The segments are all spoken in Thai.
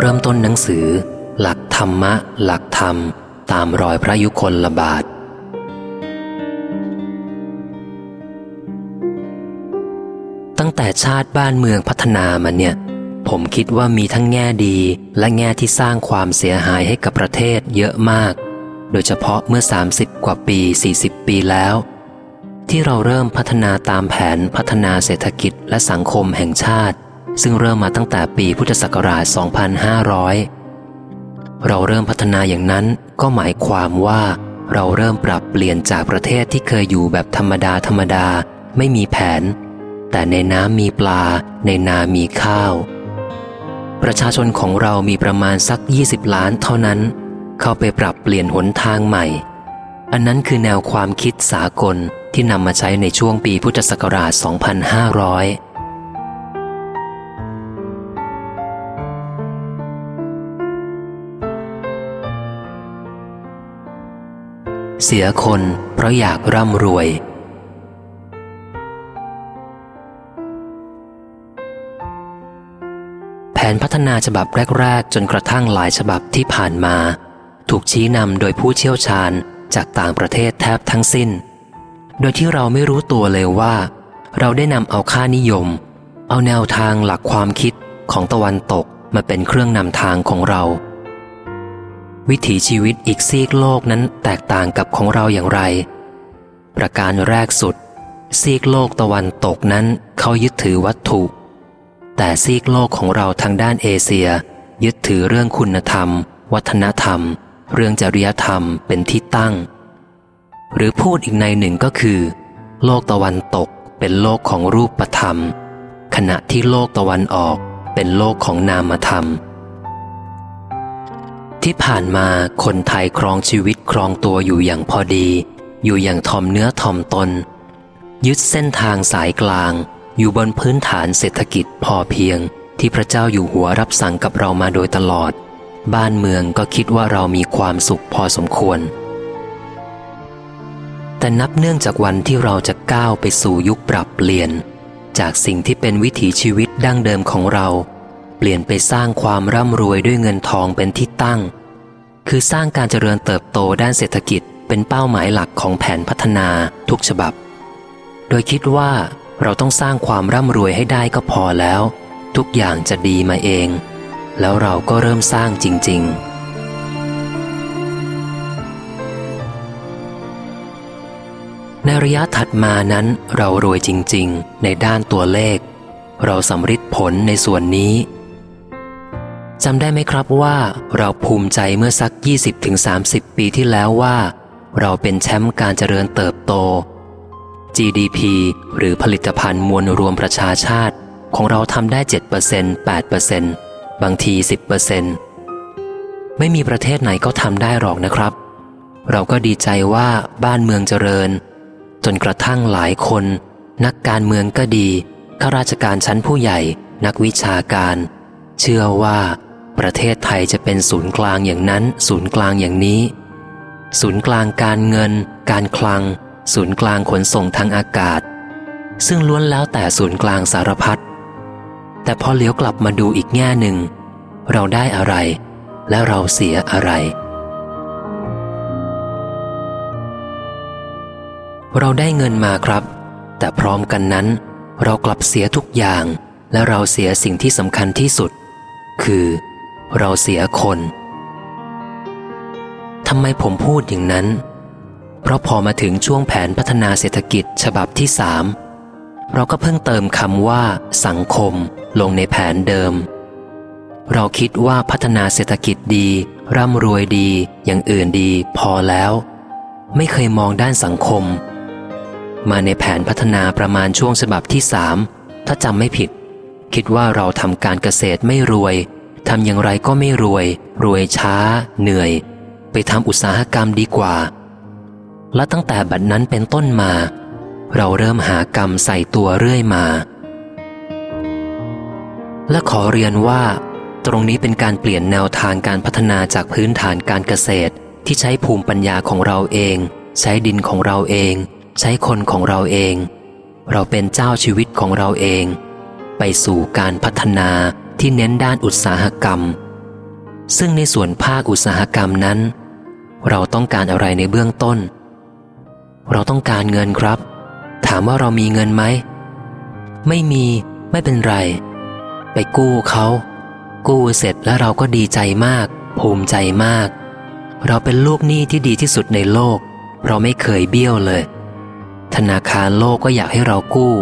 เริ่มต้นหนังสือ หลักธรรมะ หลักธรรม ตามรอยพระยุคลบาท ตั้งแต่ชาติบ้านเมืองพัฒนามาเนี่ย ผมคิดว่ามีทั้งแง่ดีและแง่ที่สร้างความเสียหายให้กับประเทศเยอะมาก โดยเฉพาะเมื่อ 30 กว่าปี 40 ปีแล้ว ที่เราเริ่มพัฒนาตามแผนพัฒนาเศรษฐกิจและสังคมแห่งชาติ ซึ่งเริ่มมาตั้งแต่ปีพุทธศักราช 2500 เราเริ่มพัฒนาอย่างนั้นก็หมายความว่าเราเริ่มปรับเปลี่ยนจากประเทศที่เคยอยู่แบบธรรมดาธรรมดาไม่มีแผน แต่ในน้ำมีปลา ในนามีข้าว ประชาชนของเรามีประมาณสัก 20 ล้านเท่านั้น เข้าไปปรับเปลี่ยนหนทางใหม่ อันนั้นคือแนวความคิดสากลที่นำมาใช้ในช่วงปีพุทธศักราช 2500 เสียคนเพราะอยากร่ำรวย แผนพัฒนาฉบับแรก ๆ จนกระทั่งหลายฉบับที่ผ่านมา ถูกชี้นำโดยผู้เชี่ยวชาญจากต่างประเทศแทบทั้งสิ้น โดยที่เราไม่รู้ตัวเลยว่า เราได้นำเอาค่านิยม เอาแนวทางหลักความคิดของตะวันตกมาเป็นเครื่องนำทางของเรา วิถีชีวิตอีกซีกโลกนั้นแตกต่างกับของเราอย่างไร ประการแรกสุด ซีกโลกตะวันตกนั้นเขายึดถือวัตถุ แต่ซีกโลกของเราทางด้านเอเชีย ยึดถือเรื่องคุณธรรม วัฒนธรรม เรื่องจริยธรรมเป็นที่ตั้ง หรือพูดอีกในหนึ่งก็คือ โลกตะวันตกเป็นโลกของรูปธรรม ขณะที่โลกตะวันออกเป็นโลกของนามธรรม ที่ผ่านมาคนไทยครองชีวิตครองตัวอยู่อย่างพอดี อยู่อย่างทอมเนื้อทอมตน ยึดเส้นทางสายกลาง อยู่บนพื้นฐานเศรษฐกิจพอเพียง ที่พระเจ้าอยู่หัวรับสั่งกับเรามาโดยตลอด บ้านเมืองก็คิดว่าเรามีความสุขพอสมควร แต่นับเนื่องจากวันที่เราจะก้าวไปสู่ยุคปรับเปลี่ยน จากสิ่งที่เป็นวิถีชีวิตดั้งเดิมของเรา เปลี่ยนไปสร้างความร่ำรวยด้วยเงินทองเป็นที่ตั้ง คือสร้างการเจริญเติบโตด้านเศรษฐกิจเป็นเป้าหมายหลักของแผนพัฒนาทุกฉบับ โดยคิดว่าเราต้องสร้างความร่ำรวยให้ได้ก็พอแล้ว ทุกอย่างจะดีมาเอง แล้วเราก็เริ่มสร้างจริง ๆในระยะถัดมานั้นเรารวยจริง ๆ ในด้านตัวเลข เราสำฤทธิ์ผลในส่วนนี้ จำได้ไหมครับว่าเราภูมิใจเมื่อสัก 20-30 ปีที่แล้วว่า เราเป็นแชมป์การเจริญเติบโต GDP หรือผลิตภัณฑ์มวลรวมประชาชาติ ของเราทำได้ 7% 8%บางที 10%ไม่มีประเทศไหนก็ทำได้หรอกนะครับ เราก็ดีใจว่าบ้านเมืองเจริญ จนกระทั่งหลายคน นักการเมืองก็ดีข้าราชการชั้นผู้ใหญ่ นักวิชาการ เชื่อว่า ประเทศไทยจะเป็นศูนย์กลางอย่างนั้น ศูนย์กลางอย่างนี้ ศูนย์กลางการเงิน การคลัง ศูนย์กลางขนส่งทางอากาศ ซึ่งล้วนแล้วแต่ศูนย์กลางสารพัดแต่พอเลี้ยวกลับมาดูอีกแง่หนึ่ง เราได้อะไร และเราเสียอะไร เราได้เงินมาครับ แต่พร้อมกันนั้น เรากลับเสียทุกอย่าง และเราเสียสิ่งที่สำคัญที่สุด คือ เราเสียคนทำไมผมพูดอย่างนั้น เพราะพอมาถึงช่วงแผนพัฒนาเศรษฐกิจฉบับที่สามเราก็เพิ่งเติมคำว่า สังคม ลงในแผนเดิม เราคิดว่าพัฒนาเศรษฐกิจดี ร่ำรวยดี อย่างอื่นดีพอแล้ว ไม่เคยมองด้านสังคม มาในแผนพัฒนาประมาณช่วงฉบับที่สามถ้าจำไม่ผิด คิดว่าเราทำการเกษตรไม่รวย ทำอย่างไรก็ไม่รวย รวยช้า เหนื่อย ไปทำอุตสาหกรรมดีกว่า และตั้งแต่บัดนั้นเป็นต้นมา เราเริ่มหากรรมใส่ตัวเรื่อยมา และขอเรียนว่า ตรงนี้เป็นการเปลี่ยนแนวทางการพัฒนาจากพื้นฐานการเกษตร ที่ใช้ภูมิปัญญาของเราเอง ใช้ดินของเราเอง ใช้คนของเราเอง เราเป็นเจ้าชีวิตของเราเอง ไปสู่การพัฒนา ที่เน้นด้านอุตสาหกรรม ซึ่งในส่วนภาคอุตสาหกรรมนั้น เราต้องการอะไรในเบื้องต้น เราต้องการเงินครับ ถามว่าเรามีเงินไหม ไม่มีไม่เป็นไร ไปกู้เขา กู้เสร็จแล้วเราก็ดีใจมาก ภูมิใจมาก เราเป็นลูกหนี้ที่ดีที่สุดในโลก เราไม่เคยเบี้ยวเลย ธนาคารโลกก็อยากให้เรากู้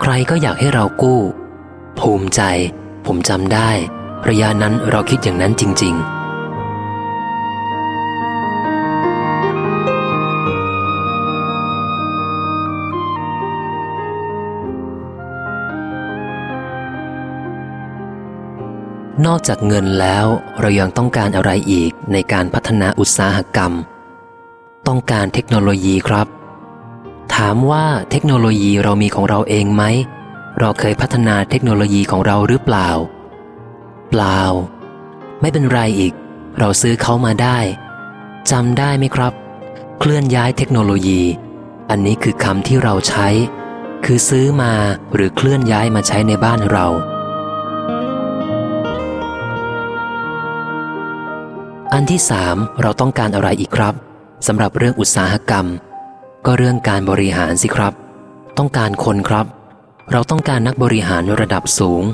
ใครก็อยากให้เรากู้ ภูมิใจ ผมจำได้ ระยะนั้นเราคิดอย่างนั้นจริง ๆนอกจากเงินแล้วเรายังต้องการอะไรอีกในการพัฒนาอุตสาหกรรม ต้องการเทคโนโลยีครับ ถามว่าเทคโนโลยีเรามีของเราเองไหม เราเคยพัฒนาเทคโนโลยีของเราหรือเปล่า เปล่า ไม่เป็นไรอีก เราซื้อเขามาได้จำได้ไหมครับ เคลื่อนย้ายเทคโนโลยี อันนี้คือคำที่เราใช้ คือซื้อมาหรือเคลื่อนย้ายมาใช้ในบ้านเรา อันที่สามเราต้องการอะไรอีกครับสำหรับเรื่องอุตสาหกรรม ก็เรื่องการบริหารสิครับ ต้องการคนครับ เราต้องการนักบริหารระดับสูง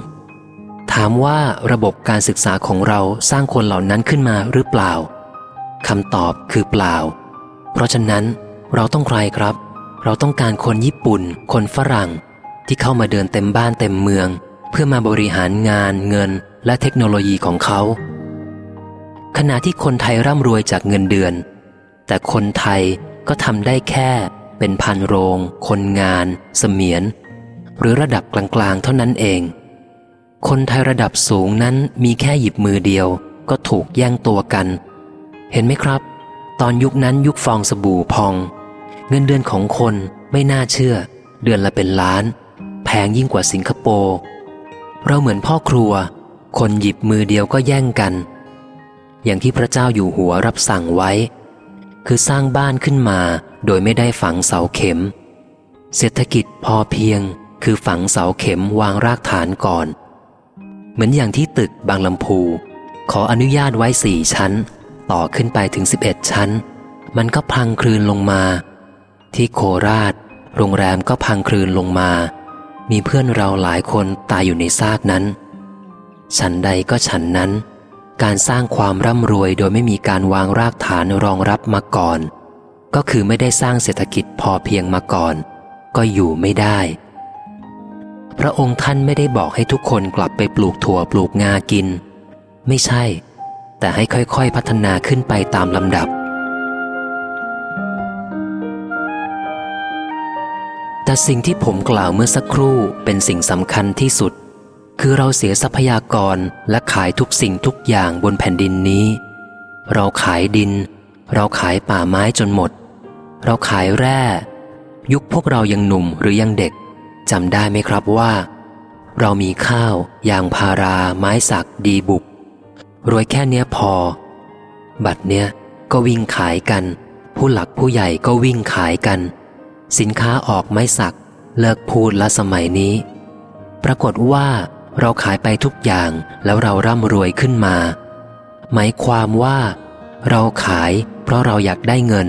ถามว่าระบบการศึกษาของเราสร้างคนเหล่านั้นขึ้นมาหรือเปล่าคำตอบคือเปล่า เพราะฉะนั้นเราต้องใครครับ เราต้องการคนญี่ปุ่น คนฝรั่ง ที่เข้ามาเดินเต็มบ้านเต็มเมือง เพื่อมาบริหารงานเงินและเทคโนโลยีของเขา ขณะที่คนไทยร่ำรวยจากเงินเดือน แต่คนไทยก็ทำได้แค่ เป็นพันโรง คนงาน เสมียน หรือระดับกลางๆ เท่านั้นเอง คนไทยระดับสูงนั้นมีแค่หยิบมือเดียว ก็ถูกแย่งตัวกัน เห็นไหมครับ ตอนยุคนั้นยุคฟองสบู่พอง เงินเดือนของคนไม่น่าเชื่อ เดือนละเป็นล้าน แพงยิ่งกว่าสิงคโปร์เราเหมือนพ่อครัว คนหยิบมือเดียวก็แย่งกัน อย่างที่พระเจ้าอยู่หัวรับสั่งไว้ คือสร้างบ้านขึ้นมาโดยไม่ได้ฝังเสาเข็ม เศรษฐกิจพอเพียง คือฝังเสาเข็มวางรากฐานก่อน เหมือนอย่างที่ตึกบางลำพู ขออนุญาตไว้สี่ชั้น ต่อขึ้นไปถึง 11 ชั้น มันก็พังคลืนลงมา ที่โคราช โรงแรมก็พังคลืนลงมา มีเพื่อนเราหลายคนตายอยู่ในซากนั้น ฉันใดก็ฉันนั้น การสร้างความร่ำรวยโดยไม่มีการวางรากฐานรองรับมาก่อน ก็คือไม่ได้สร้างเศรษฐกิจพอเพียงมาก่อน ก็อยู่ไม่ได้ พระองค์ท่านไม่ได้บอกให้ทุกคนกลับไปปลูกถั่วปลูกงากิน ไม่ใช่ แต่ให้ค่อยๆพัฒนาขึ้นไปตามลำดับ แต่สิ่งที่ผมกล่าวเมื่อสักครู่เป็นสิ่งสำคัญที่สุด คือเราเสียทรัพยากรและขายทุกสิ่งทุกอย่างบนแผ่นดินนี้ เราขายดิน เราขายป่าไม้จนหมด เราขายแร่ ยุคพวกเรายังหนุ่มหรือยังเด็ก จำได้ไหมครับว่า เรามีข้าวยางพาราไม้สักดีบุกรวยแค่เนี้ยพอ บัดเนี้ยก็วิ่งขายกัน ผู้หลักผู้ใหญ่ก็วิ่งขายกัน สินค้าออกไม้สัก เลิกพูดละสมัยนี้ ปรากฏว่าเราขายไปทุกอย่างแล้วเราร่ำรวยขึ้นมา หมายความว่า เราขายเพราะเราอยากได้เงิน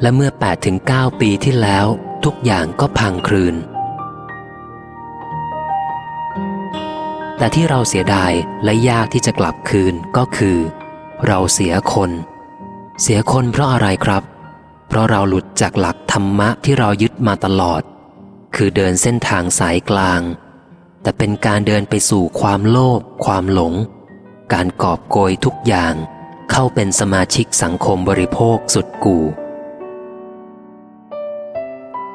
และเมื่อ8ถึง9ปีที่แล้ว ทุกอย่างก็พังคลืน แต่ที่เราเสียดายและยากที่จะกลับคืนก็คือ เราเสียคน เสียคนเพราะอะไรครับ เพราะเราหลุดจากหลักธรรมะที่เรายึดมาตลอด คือเดินเส้นทางสายกลาง แต่เป็นการเดินไปสู่ความโลภความหลง การกอบโกยทุกอย่าง เข้าเป็นสมาชิกสังคมบริโภคสุดกู่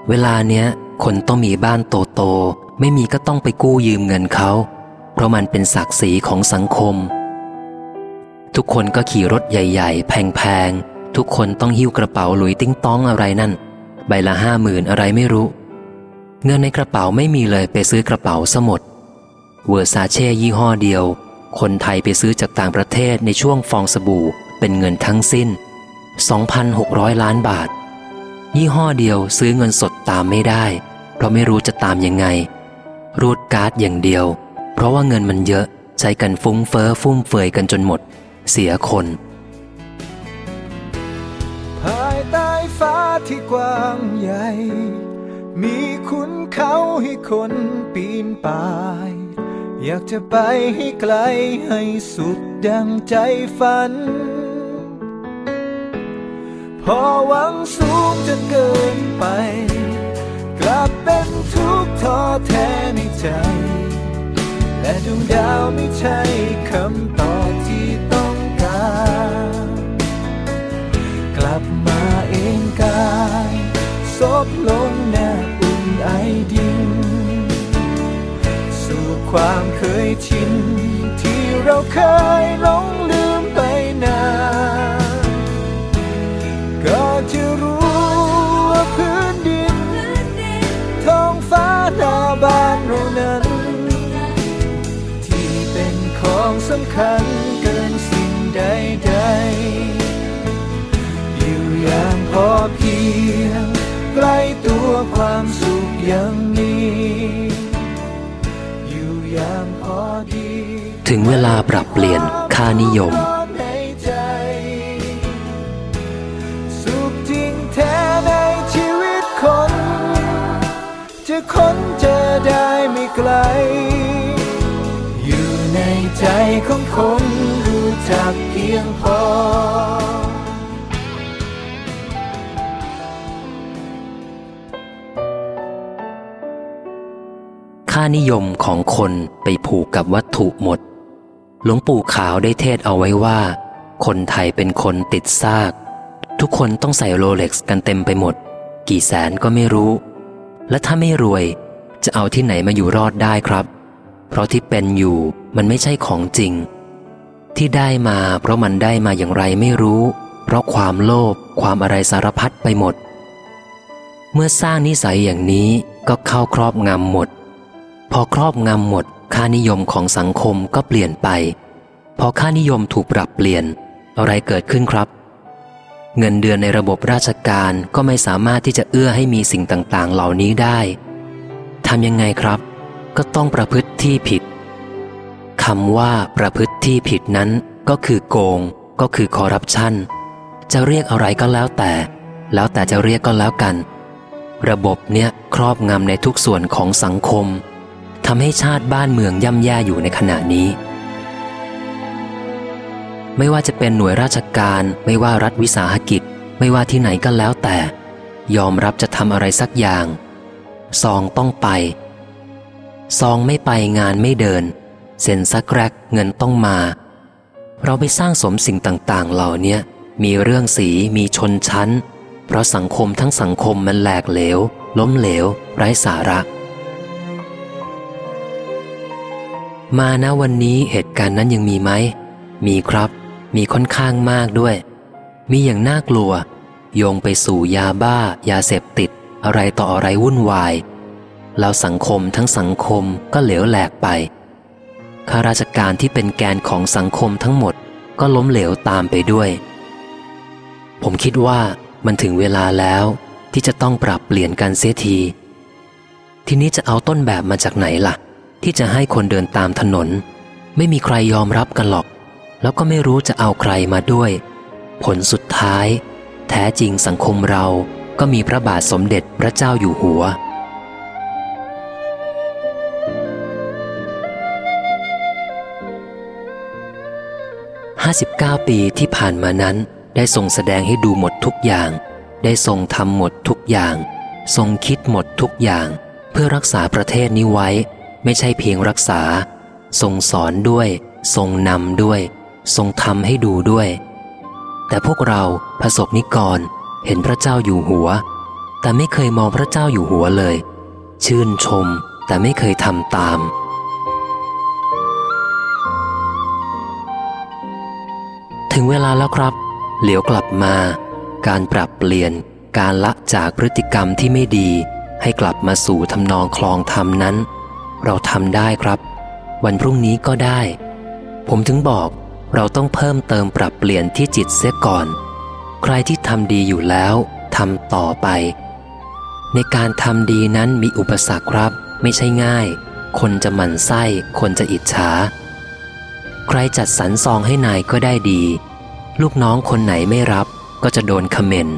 เวลาเนี้ย คนต้องมีบ้านโตๆไม่มีก็ต้องไปกู้ยืมเงินเขา เพราะมันเป็นศักดิ์ศรีของสังคม ทุกคนก็ขี่รถใหญ่ ๆ แพงๆ ทุกคนต้องหิ้วกระเป๋าหลุยติ้งต้องอะไรนั่น ใบละห้าหมื่นอะไรไม่รู้ เงินในกระเป๋าไม่มีเลยไปซื้อกระเป๋าสมดเวอร์ซาเช่ยี่ห้อเดียว คนไทยไปซื้อจากต่างประเทศในช่วงฟองสบู่เป็นเงินทั้งสิ้น 2,600 ล้านบาท ยี่ห้อเดียวซื้อเงินสดตามไม่ได้ เพราะไม่รู้จะตามยังไง รูดการ์ดอย่างเดียว เพราะว่าเงินมันเยอะใช้กันฟุ้งเฟอ้อฟุ่มเฟือยกันจนหมด เสียคน ภายใต้ฟ้าที่กว้างใหญ่ มีคุณเขาให้คนปีนป่าย อยากจะไปให้ไกลให้สุดดังใจฝัน พอหวังสูงจนเกินไป กลับเป็นทุกข์ท้อแท้ในใจ และดวงดาวไม่ใช่คำตอบที่ต้องการ กลับมาเองกายซบลงหน้าอุ่นไอดิน สู่ความเคยชิน ที่เราเคยหลงลืม คัญเกินสิ่งใดๆอยู่อย่างพอเพียงใกล้ตัวความสุขยังมีอยู่อย่างพอดี ถึงเวลาปรับเปลี่ยนค่านิยม ใจของคนรู้จักเพียงพอ ค่านิยมของคนไปผูกกับวัตถุหมด หลวงปู่ขาวได้เทศเอาไว้ว่า คนไทยเป็นคนติดซาก ทุกคนต้องใส่โรเล็กซ์กันเต็มไปหมด กี่แสนก็ไม่รู้ และถ้าไม่รวยจะเอาที่ไหนมาอยู่รอดได้ครับ เพราะที่เป็นอยู่ มันไม่ใช่ของจริง ที่ได้มาเพราะมันได้มาอย่างไรไม่รู้ เพราะความโลภความอะไรสารพัดไปหมด เมื่อสร้างนิสัยอย่างนี้ก็เข้าครอบงำหมด พอครอบงำหมด ค่านิยมของสังคมก็เปลี่ยนไป พอค่านิยมถูกปรับเปลี่ยน อะไรเกิดขึ้นครับ เงินเดือนในระบบราชการก็ไม่สามารถที่จะเอื้อให้มีสิ่งต่างๆ เหล่านี้ได้ทำยังไงครับ ก็ต้องประพฤติที่ผิด คำว่าประพฤติที่ผิดนั้นก็คือโกง ก็คือคอร์รัปชันจะเรียกอะไรก็แล้วแต่ แล้วแต่จะเรียกก็แล้วกัน ระบบเนี้ยครอบงำในทุกส่วนของสังคมทำให้ชาติบ้านเมืองย่ำแย่อยู่ในขณะนี้ ไม่ว่าจะเป็นหน่วยราชการไม่ว่ารัฐวิสาหกิจ ไม่ว่าที่ไหนก็แล้วแต่ ยอมรับจะทำอะไรสักอย่าง ซองต้องไป ซองไม่ไปงานไม่เดิน เซ็นสักแรกเงินต้องมา เราไปสร้างสมสิ่งต่าง ๆ เหล่านี้มีเรื่องสีมีชนชั้น เพราะสังคมทั้งสังคมมันแหลกเหลว ล้มเหลว ไร้สาระ มานะวันนี้เหตุการณ์นั้นยังมีไหม มีครับ มีค่อนข้างมากด้วย มีอย่างน่ากลัว โยงไปสู่ยาบ้า ยาเสพติด อะไรต่ออะไรวุ่นวาย แล้วสังคมทั้งสังคมก็เหลวแหลกไป ข้าราชการที่เป็นแกนของสังคมทั้งหมดก็ล้มเหลวตามไปด้วย ผมคิดว่ามันถึงเวลาแล้วที่จะต้องปรับเปลี่ยนกันเสียที ทีนี้จะเอาต้นแบบมาจากไหนล่ะ ที่จะให้คนเดินตามถนน ไม่มีใครยอมรับกันหรอก แล้วก็ไม่รู้จะเอาใครมาด้วย ผลสุดท้าย แท้จริงสังคมเราก็มีพระบาทสมเด็จพระเจ้าอยู่หัว 59 ปีที่ผ่านมานั้น ได้ทรงแสดงให้ดูหมดทุกอย่าง ได้ทรงทำหมดทุกอย่าง ทรงคิดหมดทุกอย่าง เพื่อรักษาประเทศนี้ไว้ ไม่ใช่เพียงรักษา ทรงสอนด้วย ทรงนำด้วย ทรงทำให้ดูด้วย แต่พวกเราประสบนิกรเห็นพระเจ้าอยู่หัว แต่ไม่เคยมองพระเจ้าอยู่หัวเลย ชื่นชมแต่ไม่เคยทำตาม ถึงเวลาแล้วครับ เหลียวกลับมา การปรับเปลี่ยนการละจากพฤติกรรมที่ไม่ดี ให้กลับมาสู่ทำนองคลองธรรมนั้น เราทำได้ครับ วันพรุ่งนี้ก็ได้ ผมถึงบอกเราต้องเพิ่มเติมปรับเปลี่ยนที่จิตเสียก่อน ใครที่ทำดีอยู่แล้วทำต่อไป ในการทำดีนั้นมีอุปสรรคครับ ไม่ใช่ง่าย คนจะหมั่นไส้ คนจะอิจฉา ใครจัดสรรซองให้นายก็ได้ดี ลูกน้องคนไหนไม่รับก็จะโดนคอมเมนต์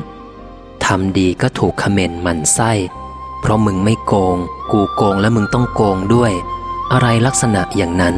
ทำดีก็ถูกคอมเมนต์มันไส้ เพราะมึงไม่โกง กูโกงและมึงต้องโกงด้วย อะไรลักษณะอย่างนั้น